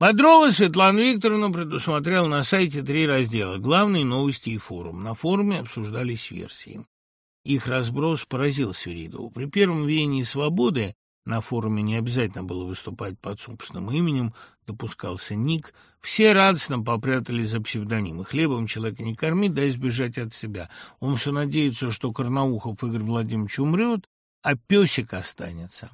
Бодрова Светлана Викторовна предусмотрела на сайте три раздела «Главные новости» и «Форум». На форуме обсуждались версии. Их разброс поразил Свиридову. При первом веянии свободы на форуме не обязательно было выступать под собственным именем, допускался ник. Все радостно попрятались за псевдонимы. Хлебом человека не кормить, да избежать от себя. Он все надеется, что Карнаухов Игорь Владимирович умрет, а песик останется.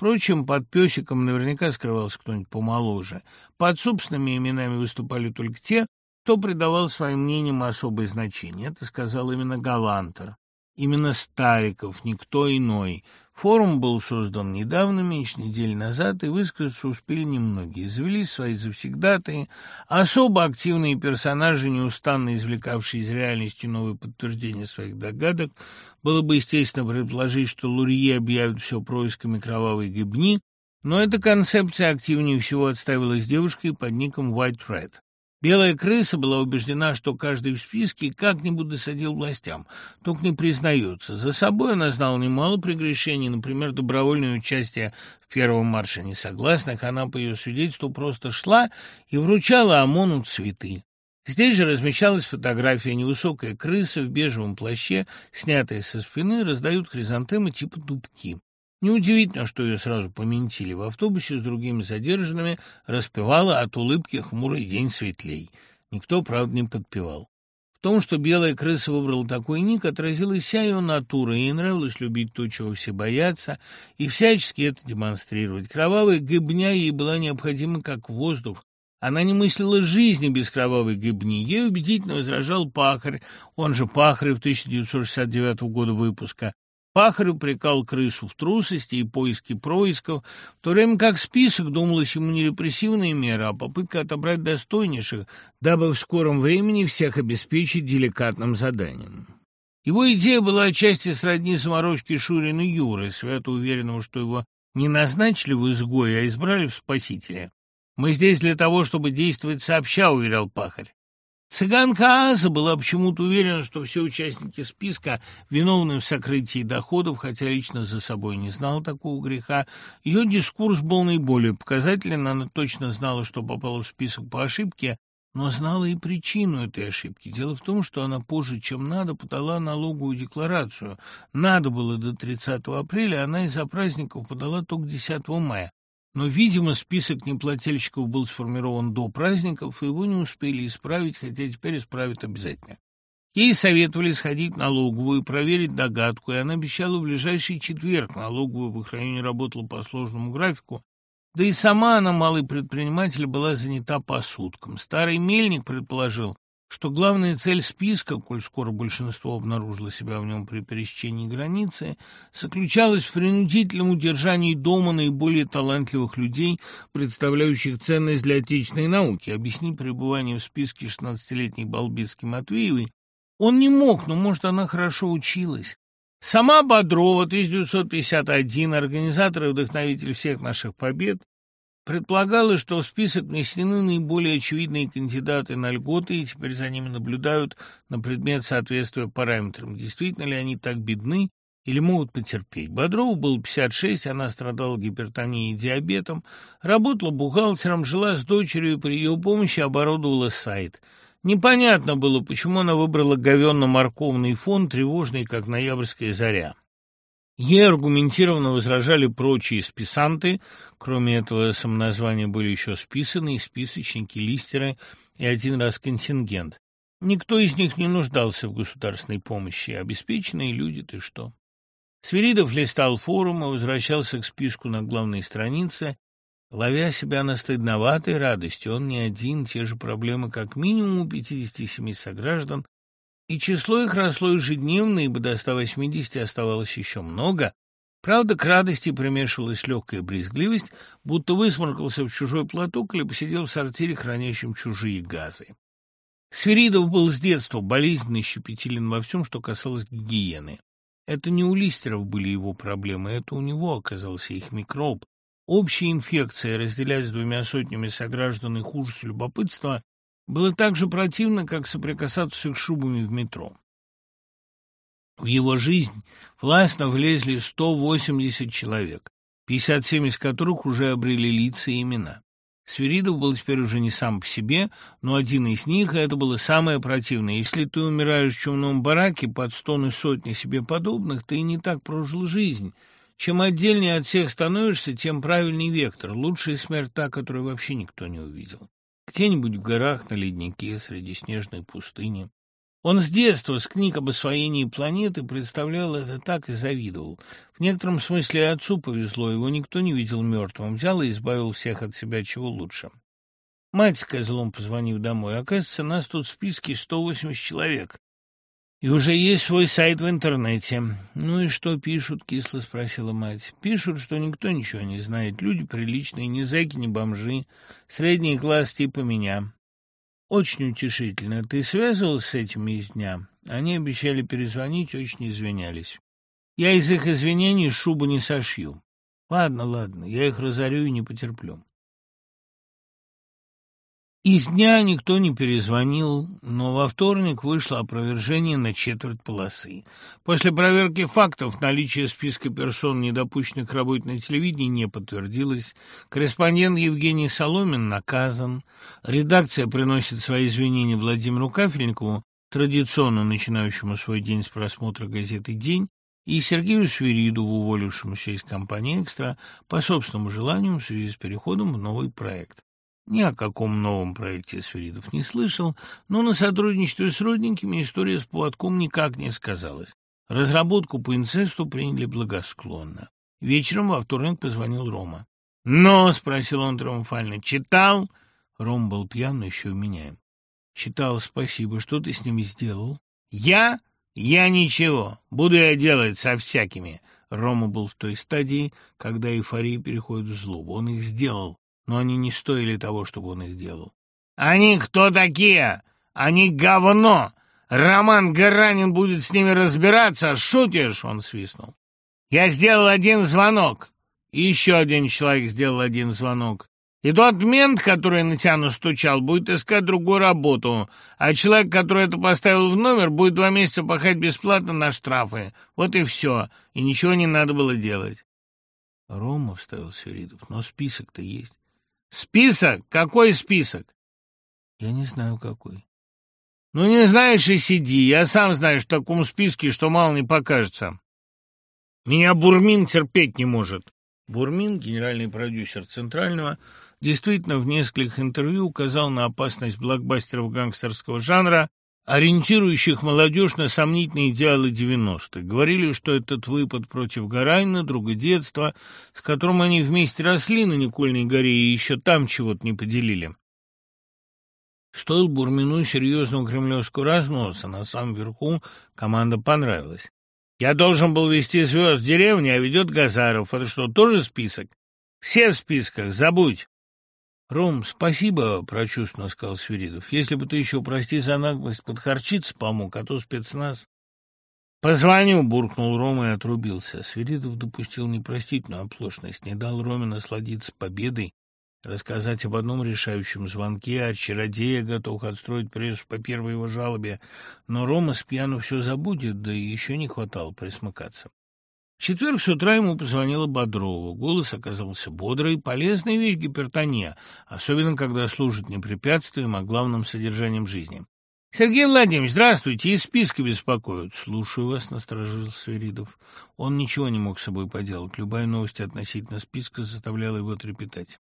Впрочем, под песиком наверняка скрывался кто-нибудь помоложе. Под собственными именами выступали только те, кто придавал своим мнениям особое значение. Это сказал именно Галантер. Именно Стариков, никто иной. Форум был создан недавно, меньше недели назад, и высказаться успели немногие. Завелись свои завсегдатые, особо активные персонажи, неустанно извлекавшие из реальности новые подтверждения своих догадок. Было бы естественно предположить, что Лурье объявит все происками кровавой гибни, но эта концепция активнее всего отставилась девушкой под ником White Red. Белая крыса была убеждена, что каждый в списке как-нибудь досадил властям, только не признается. За собой она знала немало прегрешений, например, добровольное участие в первом марше несогласных. Она, по ее свидетельству, просто шла и вручала ОМОНу цветы. Здесь же размещалась фотография невысокая крыса в бежевом плаще, снятая со спины, раздают хризантемы типа дубки. Неудивительно, что ее сразу поментили. В автобусе с другими задержанными распевала от улыбки хмурый день светлей. Никто, правда, не подпевал. В том, что белая крыса выбрала такой ник, отразилась вся ее натура. Ей нравилось любить то, чего все боятся, и всячески это демонстрировать. Кровавая гыбня ей была необходима как воздух. Она не мыслила жизни без кровавой гибни. Ей убедительно возражал Пахарь, он же Пахарь в 1969 года выпуска. Пахарь упрекал крысу в трусости и поиске происков, в то время как список думалось ему не репрессивные меры, а попытка отобрать достойнейших, дабы в скором времени всех обеспечить деликатным заданием. Его идея была отчасти сродни заморочке Шурина Юры, свято уверенного, что его не назначили в изгое, а избрали в спасителя. «Мы здесь для того, чтобы действовать сообща», — уверял пахарь. Цыганка Аза была почему-то уверена, что все участники списка виновны в сокрытии доходов, хотя лично за собой не знала такого греха. Ее дискурс был наиболее показателен, она точно знала, что попала в список по ошибке, но знала и причину этой ошибки. Дело в том, что она позже, чем надо, подала налоговую декларацию. Надо было до 30 апреля, она из-за праздников подала только 10 мая. Но, видимо, список неплательщиков был сформирован до праздников, и его не успели исправить, хотя теперь исправят обязательно. Ей советовали сходить в налоговую, проверить догадку, и она обещала в ближайший четверг. Налоговая в их работала по сложному графику, да и сама она, малый предприниматель, была занята по суткам. Старый мельник предположил, что главная цель списка, коль скоро большинство обнаружило себя в нем при пересечении границы, заключалась в принудительном удержании дома наиболее талантливых людей, представляющих ценность для отечественной науки. Объяснить пребывание в списке 16-летней Балбицки Матвеевой он не мог, но, может, она хорошо училась. Сама Бодрова, 1951, организатор и вдохновитель всех наших побед, Предполагалось, что в список внесены наиболее очевидные кандидаты на льготы, и теперь за ними наблюдают на предмет соответствия параметрам. Действительно ли они так бедны или могут потерпеть? Бодрову было 56, она страдала гипертонией и диабетом, работала бухгалтером, жила с дочерью и при ее помощи оборудовала сайт. Непонятно было, почему она выбрала говенно-морковный фон, тревожный, как ноябрьская заря. Ей аргументированно возражали прочие списанты, кроме этого самоназвания были еще списаны, списочники, листеры и один раз контингент. Никто из них не нуждался в государственной помощи, обеспеченные люди ты что. Свиридов листал форум и возвращался к списку на главной странице, ловя себя на стыдноватой радости. Он не один, те же проблемы как минимум у 57 сограждан, и число их росло ежедневно, ибо до 180 оставалось еще много. Правда, к радости примешивалась легкая брезгливость, будто высморкался в чужой платок или посидел в сортире, хранящем чужие газы. Сферидов был с детства болезненно щепетилен во всем, что касалось гигиены. Это не у листеров были его проблемы, это у него оказался их микроб. Общая инфекция, разделять с двумя сотнями сограждан их ужас и любопытство, было так же противно, как соприкасаться с их шубами в метро. В его жизнь властно влезли 180 человек, 57 из которых уже обрели лица и имена. Свиридов был теперь уже не сам по себе, но один из них, и это было самое противное. Если ты умираешь в чумном бараке под стоны сотни себе подобных, ты и не так прожил жизнь. Чем отдельнее от всех становишься, тем правильней вектор. Лучшая смерть та, которую вообще никто не увидел. Где-нибудь в горах, на леднике, среди снежной пустыни. Он с детства, с книг об освоении планеты, представлял это так и завидовал. В некотором смысле отцу повезло, его никто не видел мертвым. Взял и избавил всех от себя, чего лучше. «Мать», — сказал он, позвонив домой, — «оказывается, нас тут в списке 180 человек. И уже есть свой сайт в интернете. Ну и что пишут, кисло спросила мать. Пишут, что никто ничего не знает. Люди приличные, ни зэки, ни бомжи. Средний класс типа меня. Очень утешительно. Ты связывался с этими из дня? Они обещали перезвонить, очень извинялись. Я из их извинений шубу не сошью. Ладно, ладно, я их разорю и не потерплю. Из дня никто не перезвонил, но во вторник вышло опровержение на четверть полосы. После проверки фактов наличие списка персон, недопущенных к работе на телевидении, не подтвердилось. Корреспондент Евгений Соломин наказан. Редакция приносит свои извинения Владимиру Кафельникову, традиционно начинающему свой день с просмотра газеты «День», и Сергею Свиридову, уволившемуся из компании «Экстра» по собственному желанию в связи с переходом в новый проект. Ни о каком новом проекте Сверидов не слышал, но на сотрудничестве с родненькими история с поводком никак не сказалась. Разработку по инцесту приняли благосклонно. Вечером во вторник позвонил Рома. «Но?» — спросил он триумфально. «Читал?» Ром был пьян, но еще вменяем. «Читал, спасибо. Что ты с ними сделал?» «Я? Я ничего. Буду я делать со всякими». Рома был в той стадии, когда эйфория переходит в злобу. Он их сделал но они не стоили того, чтобы он их делал. «Они кто такие? Они говно! Роман Гаранин будет с ними разбираться, шутишь?» — он свистнул. «Я сделал один звонок, и еще один человек сделал один звонок. И тот мент, который на тебя настучал, будет искать другую работу, а человек, который это поставил в номер, будет два месяца пахать бесплатно на штрафы. Вот и все, и ничего не надо было делать». Рома вставил Сверидов, но список-то есть. Список? Какой список? Я не знаю, какой. Ну, не знаешь и сиди. Я сам знаю, что в таком списке, что мало не покажется. Меня Бурмин терпеть не может. Бурмин, генеральный продюсер Центрального, действительно в нескольких интервью указал на опасность блокбастеров гангстерского жанра ориентирующих молодежь на сомнительные идеалы 90-х. Говорили, что этот выпад против Гарайна, друга детства, с которым они вместе росли на Никольной горе и еще там чего-то не поделили. Стоил Бурмину серьезного кремлевского разноса, на самом верху команда понравилась. «Я должен был вести звезд в деревне, а ведет Газаров. Это что, тоже список?» «Все в списках, забудь!» «Ром, спасибо», — прочувственно сказал Свиридов. «Если бы ты еще, прости за наглость, подхарчиться помог, а то спецназ...» «Позвоню», — буркнул Рома и отрубился. Свиридов допустил непростительную оплошность, не дал Роме насладиться победой, рассказать об одном решающем звонке, о чародея, готовых отстроить прессу по первой его жалобе. Но Рома с пьяну все забудет, да и еще не хватало присмыкаться. Четверг с утра ему позвонила Бодрова. Голос оказался бодрый, полезная вещь гипертония, особенно когда служит не препятствием, а главным содержанием жизни. «Сергей Владимирович, здравствуйте, из списка беспокоят». «Слушаю вас», — насторожил Сверидов. Он ничего не мог с собой поделать. Любая новость относительно списка заставляла его трепетать.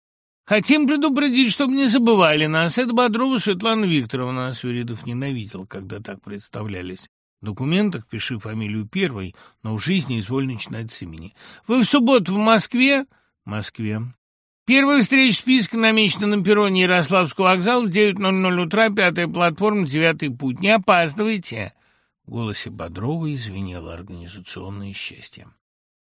«Хотим предупредить, чтобы не забывали нас. Это Бодрова Светлана Викторовна». Сверидов ненавидел, когда так представлялись. В документах пиши фамилию первой, но в жизни изволь начинать с имени. Вы в субботу в Москве? Москве. Первая встреча списка намечена на перроне Ярославского вокзала в 9.00 утра, пятая платформа, девятый путь. Не опаздывайте. В голосе Бодрова извинело организационное счастье.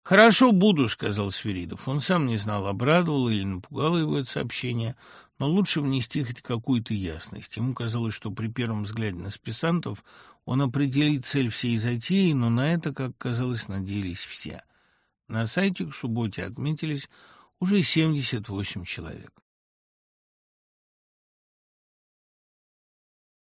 «Хорошо, буду», — сказал Свиридов. Он сам не знал, обрадовало или напугало его это сообщение, но лучше внести хоть какую-то ясность. Ему казалось, что при первом взгляде на списантов он определит цель всей затеи, но на это, как казалось, надеялись все. На сайте к субботе отметились уже 78 человек.